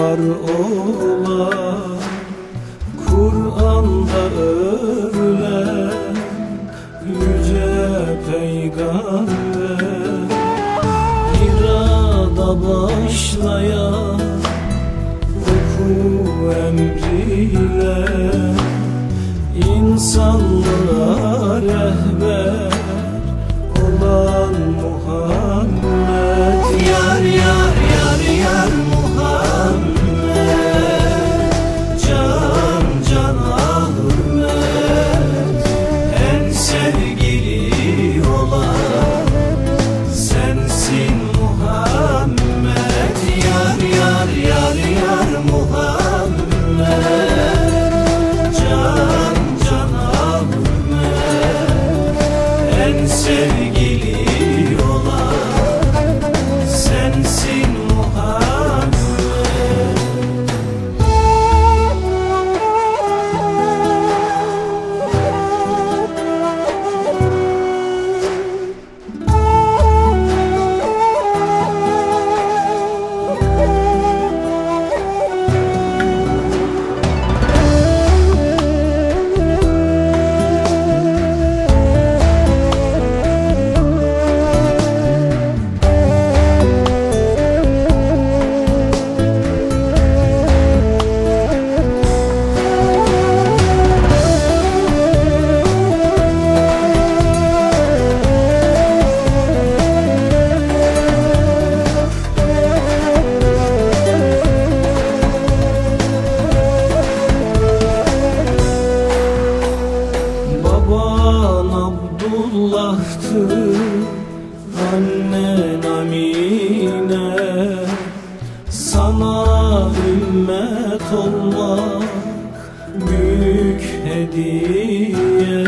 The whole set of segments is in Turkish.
var olan Kur'an'da övülen Yüce Peygamber. İrada başlayan Oku emriyle insanlara rehber. annen amine. Sana ümmet olmak büyük hediye.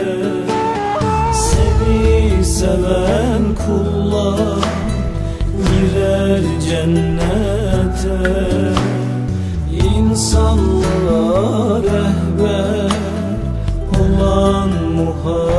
Seni seven kullar girer cennete. İnsanlara rehber olan muhabbet